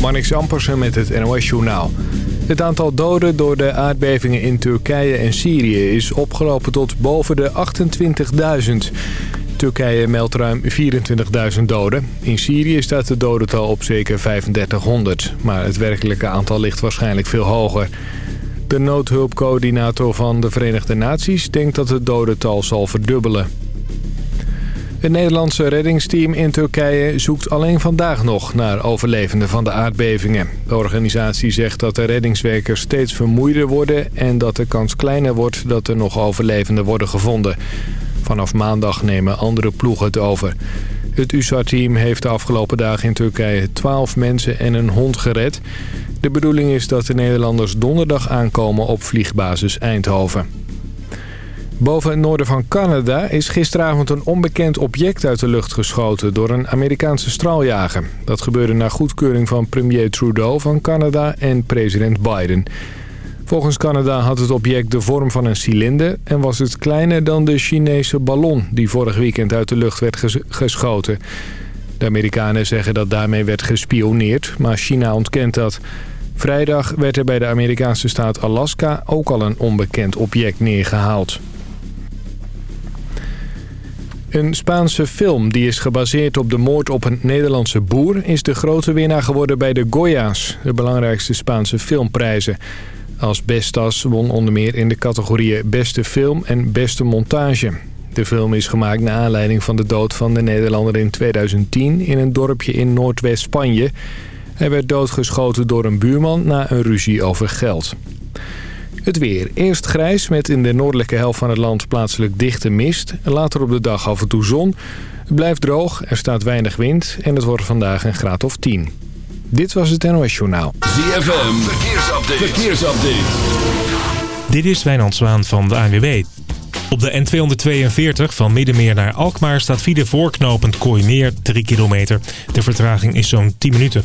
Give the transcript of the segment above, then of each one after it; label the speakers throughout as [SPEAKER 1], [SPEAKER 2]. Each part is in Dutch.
[SPEAKER 1] Marnix Ampersen met het NOS-journaal. Het aantal doden door de aardbevingen in Turkije en Syrië is opgelopen tot boven de 28.000. Turkije meldt ruim 24.000 doden. In Syrië staat het dodental op zeker 3500. Maar het werkelijke aantal ligt waarschijnlijk veel hoger. De noodhulpcoördinator van de Verenigde Naties denkt dat het dodental zal verdubbelen. Het Nederlandse reddingsteam in Turkije zoekt alleen vandaag nog naar overlevenden van de aardbevingen. De organisatie zegt dat de reddingswerkers steeds vermoeider worden en dat de kans kleiner wordt dat er nog overlevenden worden gevonden. Vanaf maandag nemen andere ploegen het over. Het USAR-team heeft de afgelopen dagen in Turkije 12 mensen en een hond gered. De bedoeling is dat de Nederlanders donderdag aankomen op vliegbasis Eindhoven. Boven het noorden van Canada is gisteravond een onbekend object uit de lucht geschoten door een Amerikaanse straaljager. Dat gebeurde na goedkeuring van premier Trudeau van Canada en president Biden. Volgens Canada had het object de vorm van een cilinder en was het kleiner dan de Chinese ballon die vorig weekend uit de lucht werd geschoten. De Amerikanen zeggen dat daarmee werd gespioneerd, maar China ontkent dat. Vrijdag werd er bij de Amerikaanse staat Alaska ook al een onbekend object neergehaald. Een Spaanse film die is gebaseerd op de moord op een Nederlandse boer... is de grote winnaar geworden bij de Goya's, de belangrijkste Spaanse filmprijzen. Als Bestas won onder meer in de categorieën Beste Film en Beste Montage. De film is gemaakt naar aanleiding van de dood van de Nederlander in 2010... in een dorpje in Noordwest-Spanje. Hij werd doodgeschoten door een buurman na een ruzie over geld. Het weer. Eerst grijs met in de noordelijke helft van het land plaatselijk dichte mist. Later op de dag af en toe zon. Het blijft droog, er staat weinig wind en het wordt vandaag een graad of 10. Dit was het NOS Journaal.
[SPEAKER 2] ZFM, verkeersupdate. verkeersupdate.
[SPEAKER 3] Dit is Wijnand Zwaan van de ANWB. Op de N242 van Middenmeer naar Alkmaar staat file voorknopend Kooimeer 3 kilometer. De vertraging is zo'n 10 minuten.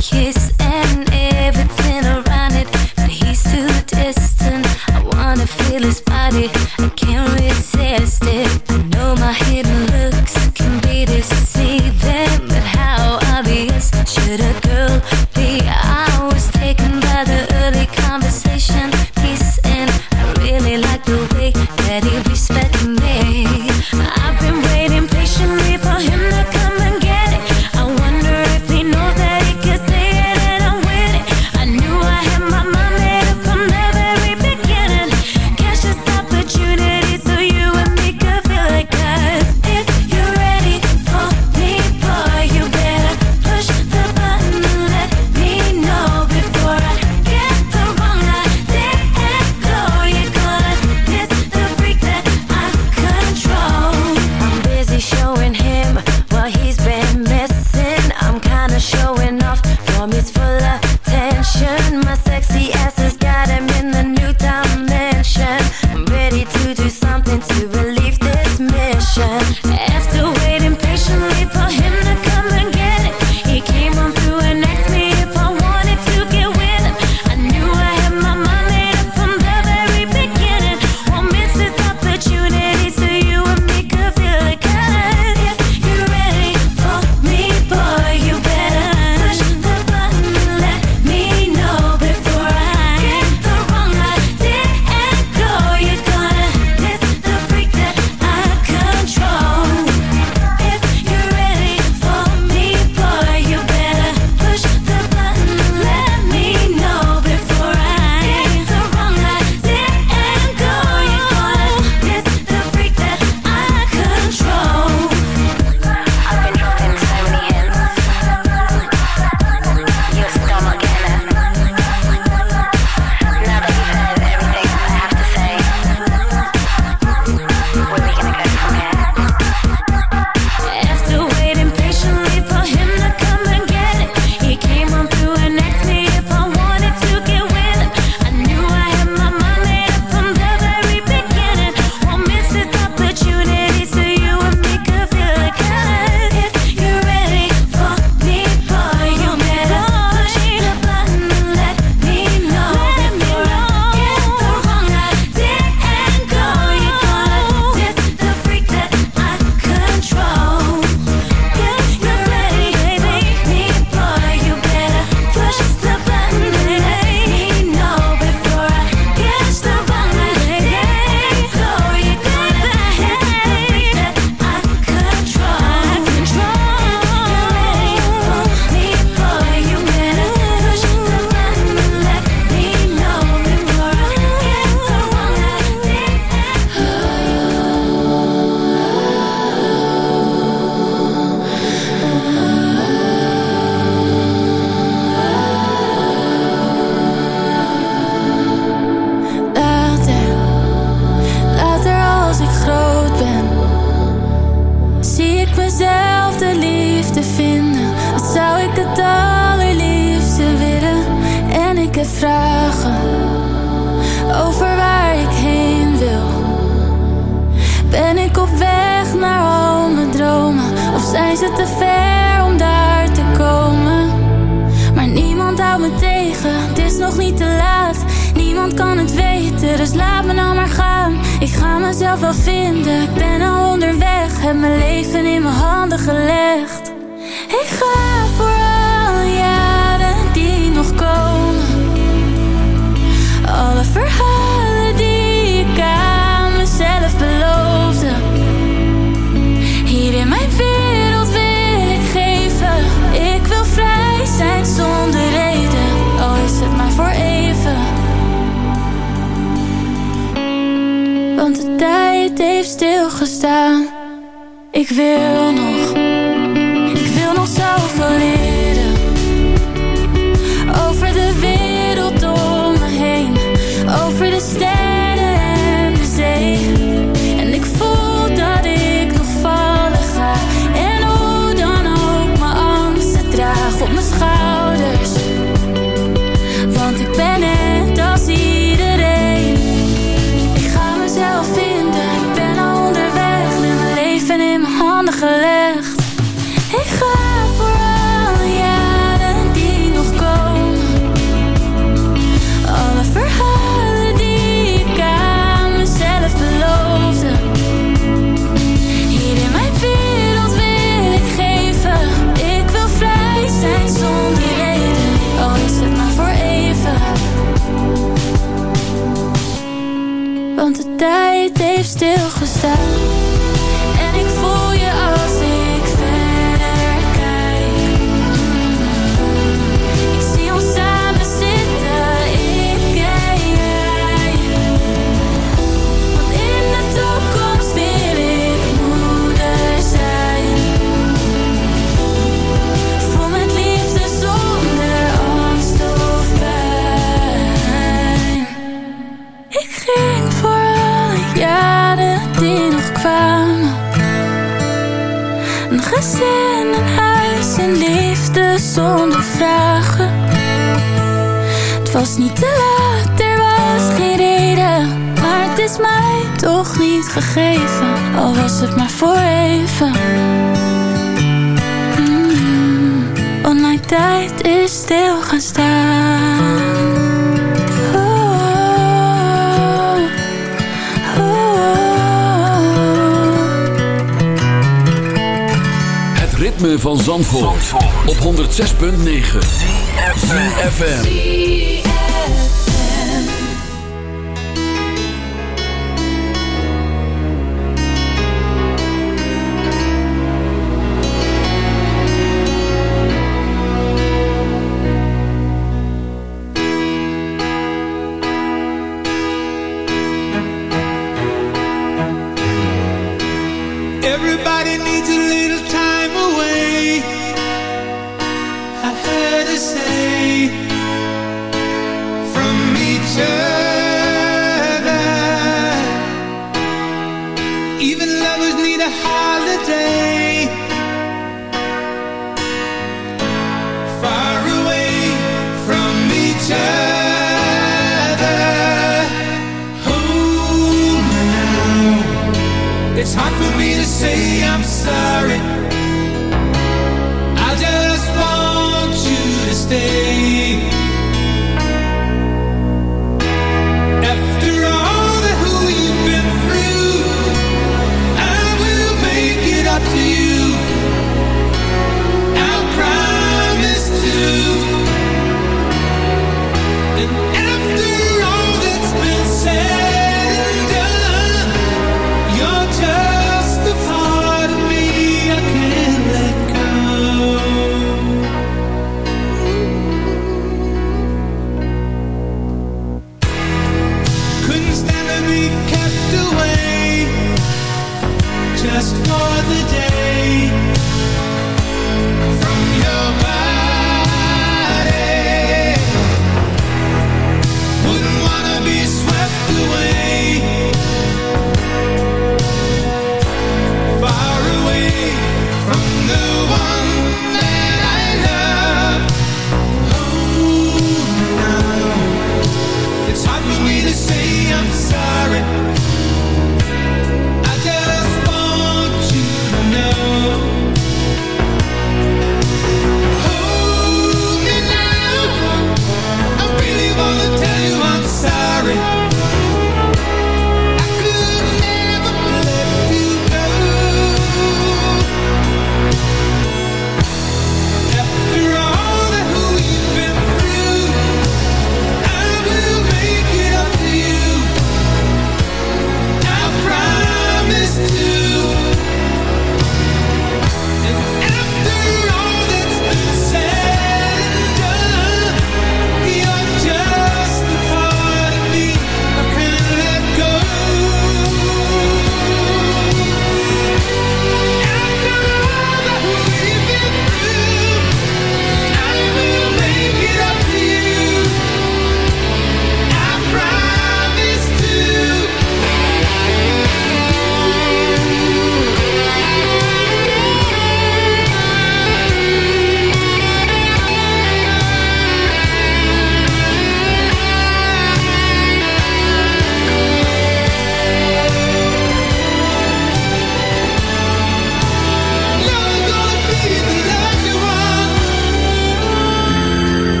[SPEAKER 4] kiss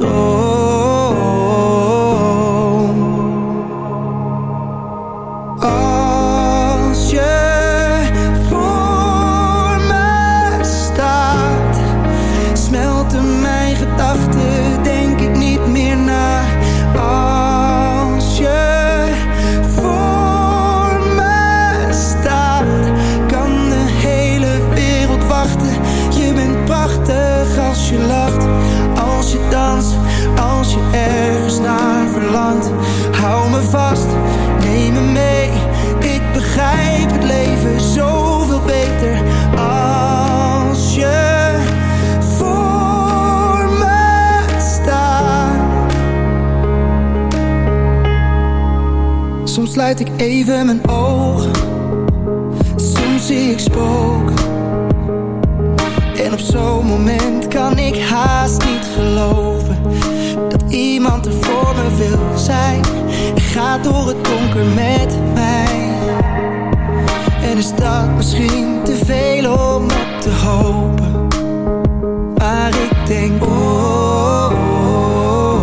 [SPEAKER 5] todo. haast niet geloven Dat iemand er voor me wil zijn. En ga door het donker met mij. En is dat misschien te veel om op te hopen? Maar ik denk, oh, oh, oh,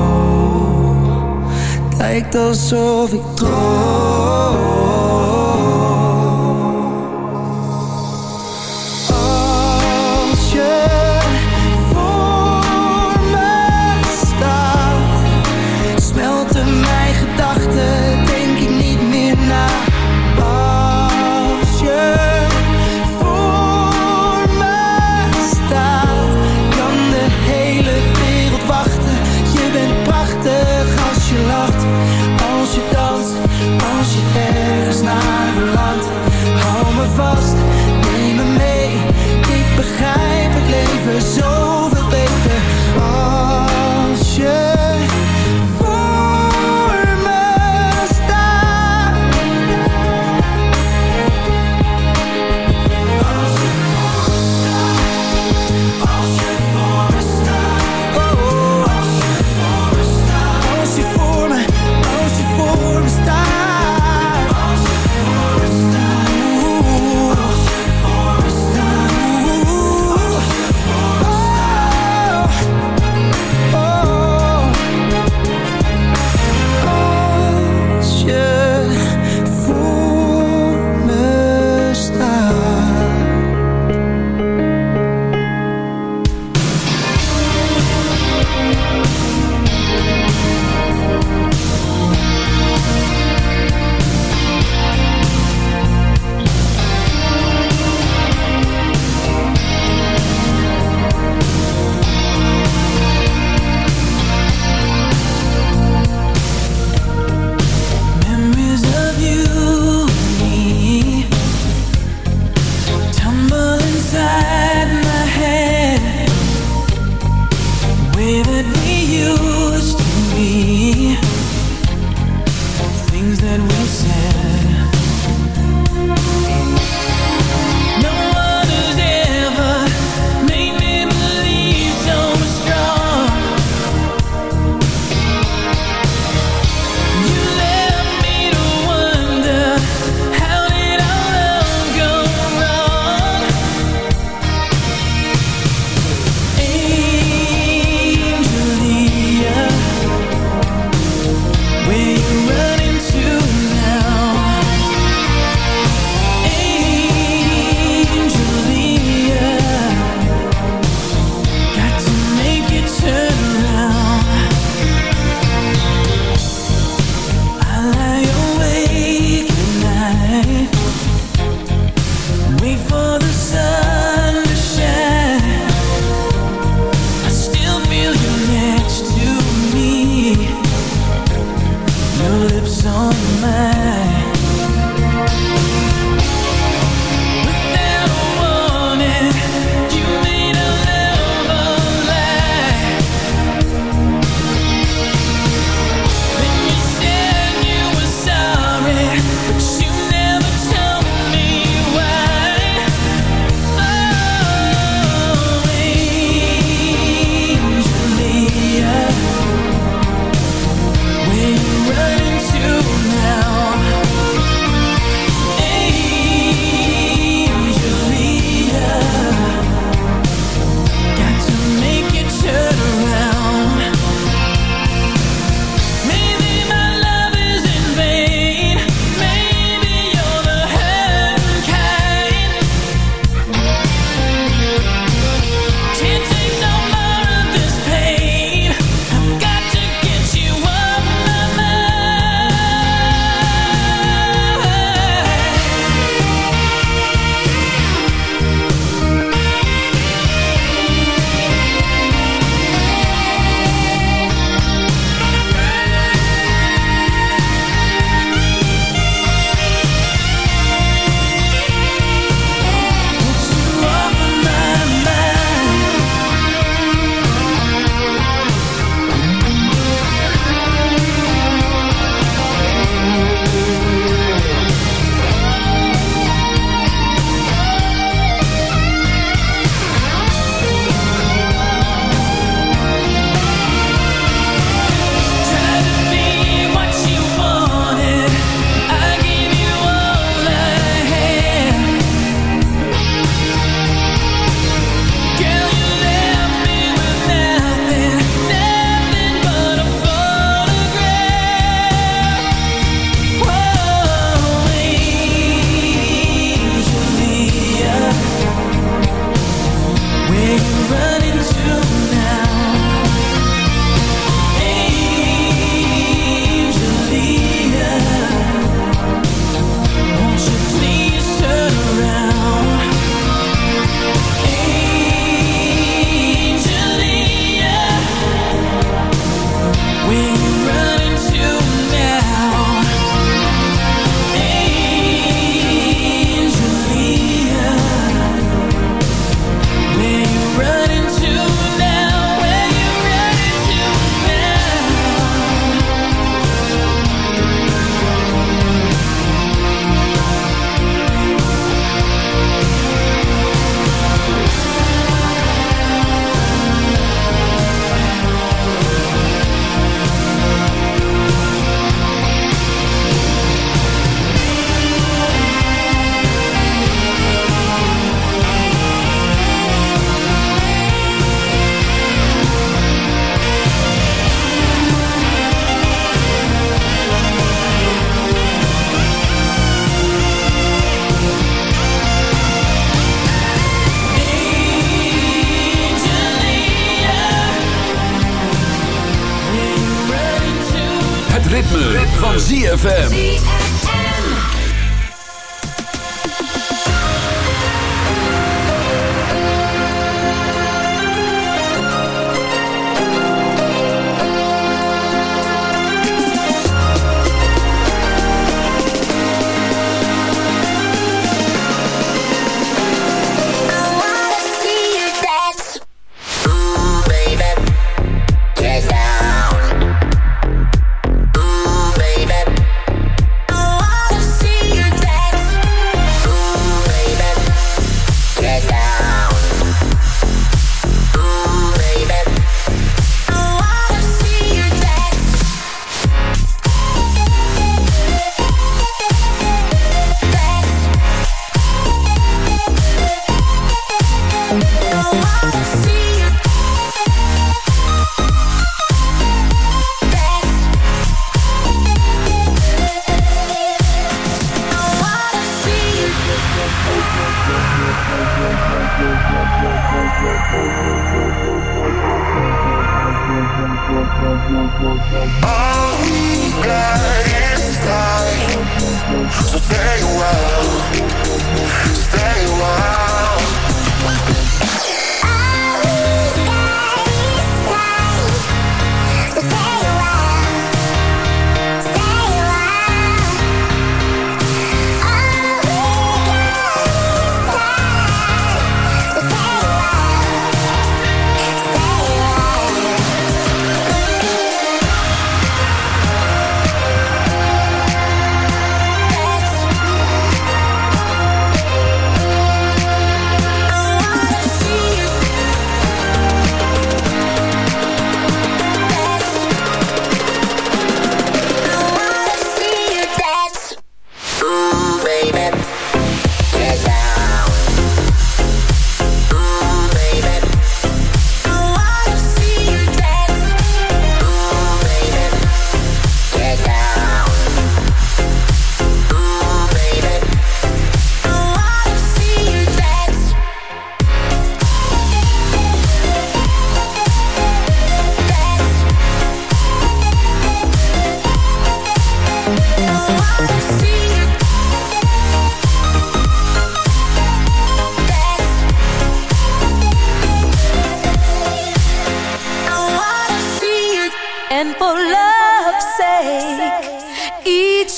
[SPEAKER 5] oh. lijkt alsof ik droom.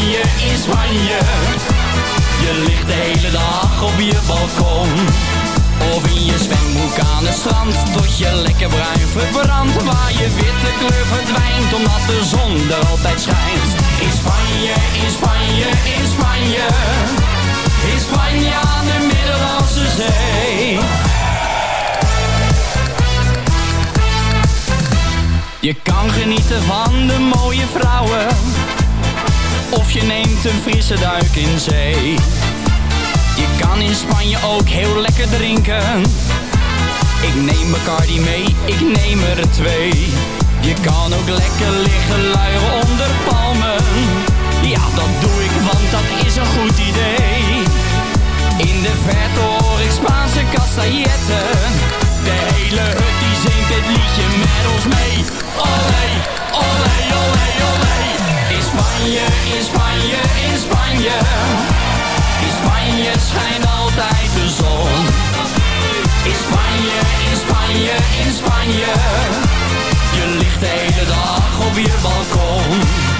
[SPEAKER 6] Spanje, in Spanje. Je ligt de hele dag op je balkon. Of in je zwembroek aan het strand Tot je lekker bruin verbrandt. Waar je witte kleur verdwijnt Omdat de zon er altijd schijnt. In Spanje, in Spanje, in Spanje. In Spanje aan de Middellandse Zee. Je kan genieten van de mooie vrouwen Of je neemt een frisse duik in zee. Je kan in Spanje ook heel lekker drinken. Ik neem Bacardi mee, ik neem er twee. Je kan ook lekker liggen luieren onder palmen. Ja, dat doe ik, want dat is een goed idee. In de verte hoor ik Spaanse castailletten. De hele hut die zingt dit liedje met ons mee. Olé, olé, olé, olé Spanje, in Spanje, in Spanje. In Spanje schijnt altijd de zon. In Spanje, in Spanje, in Spanje. Je ligt de hele dag op je balkon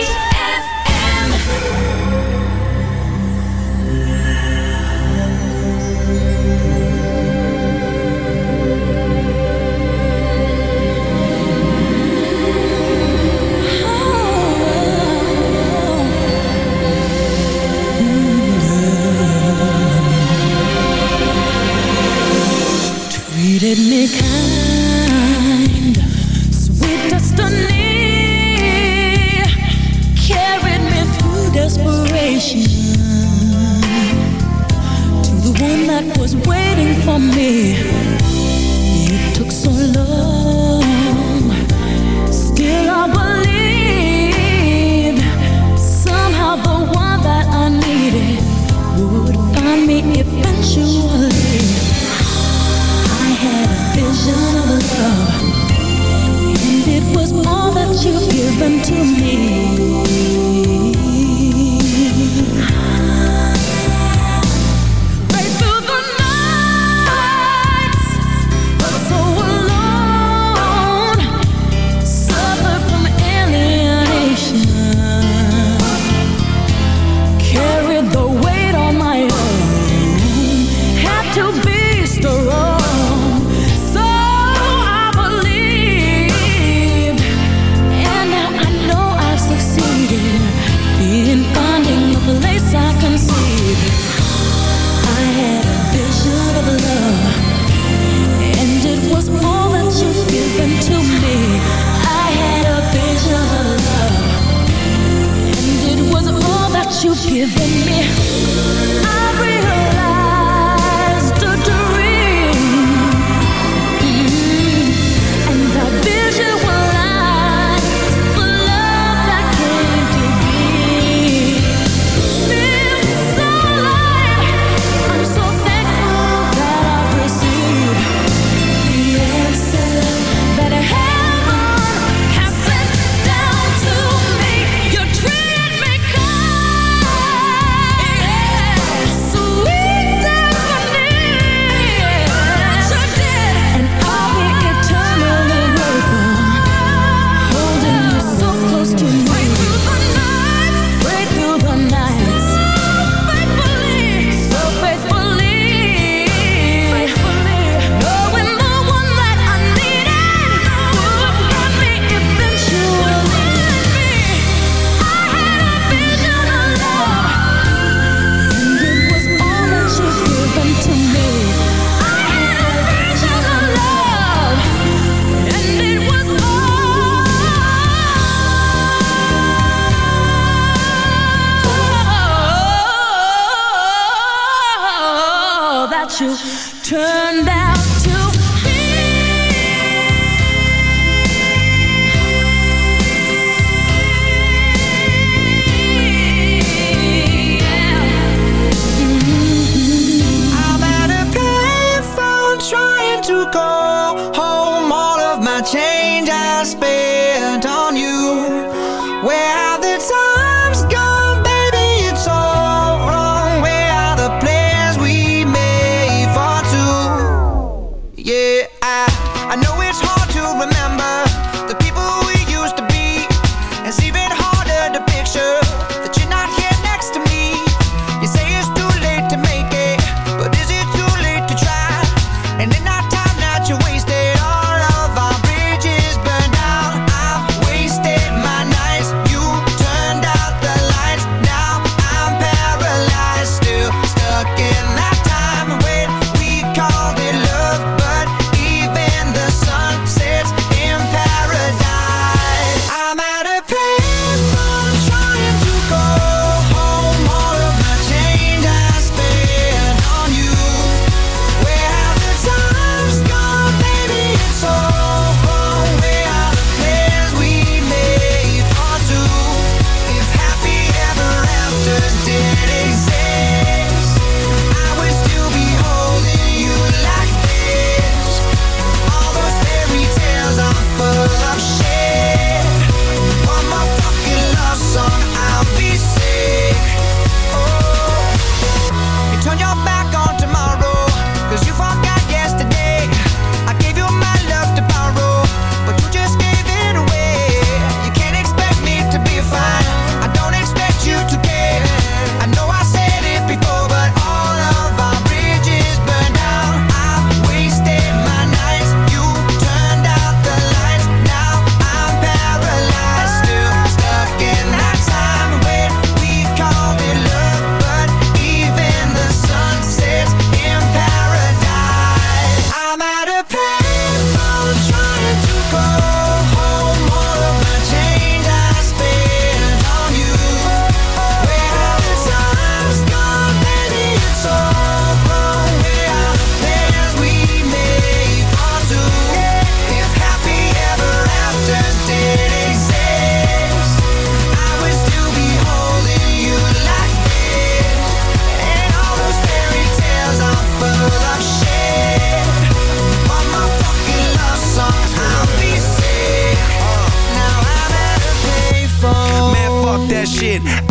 [SPEAKER 4] that
[SPEAKER 5] shit.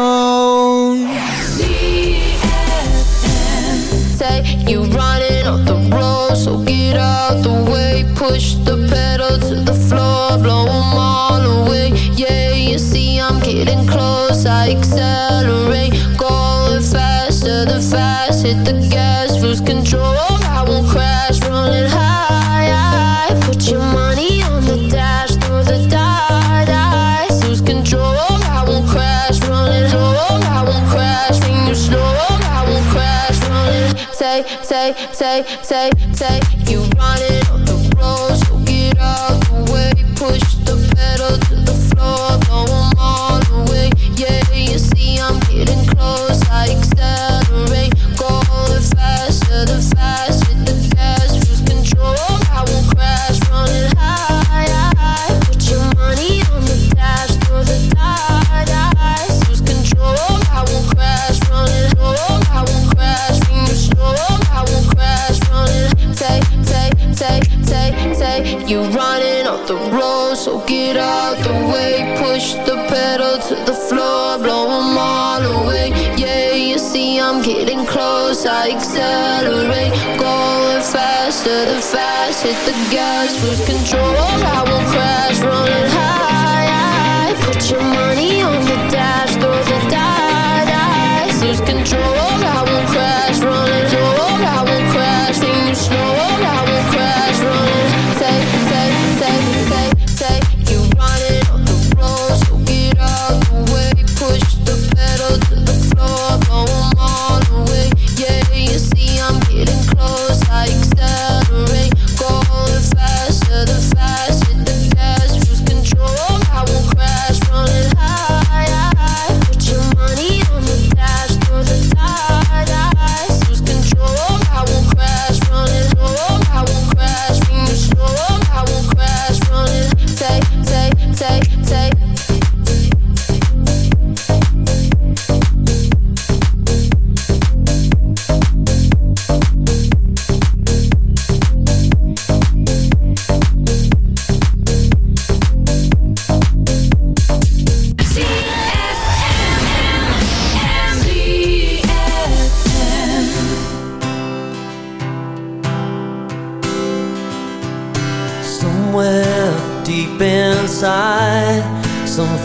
[SPEAKER 5] payphone.
[SPEAKER 7] Say you running on the road, so get out the way. Push the pedal to the floor, blow 'em all away. Yeah, you see I'm getting close. I accelerate, going faster than fast. Hit the gas, lose control. I won't crash, running high. I put your money fast when you slow, I will crash. Running, take, take, take, take, take. You running. just lose control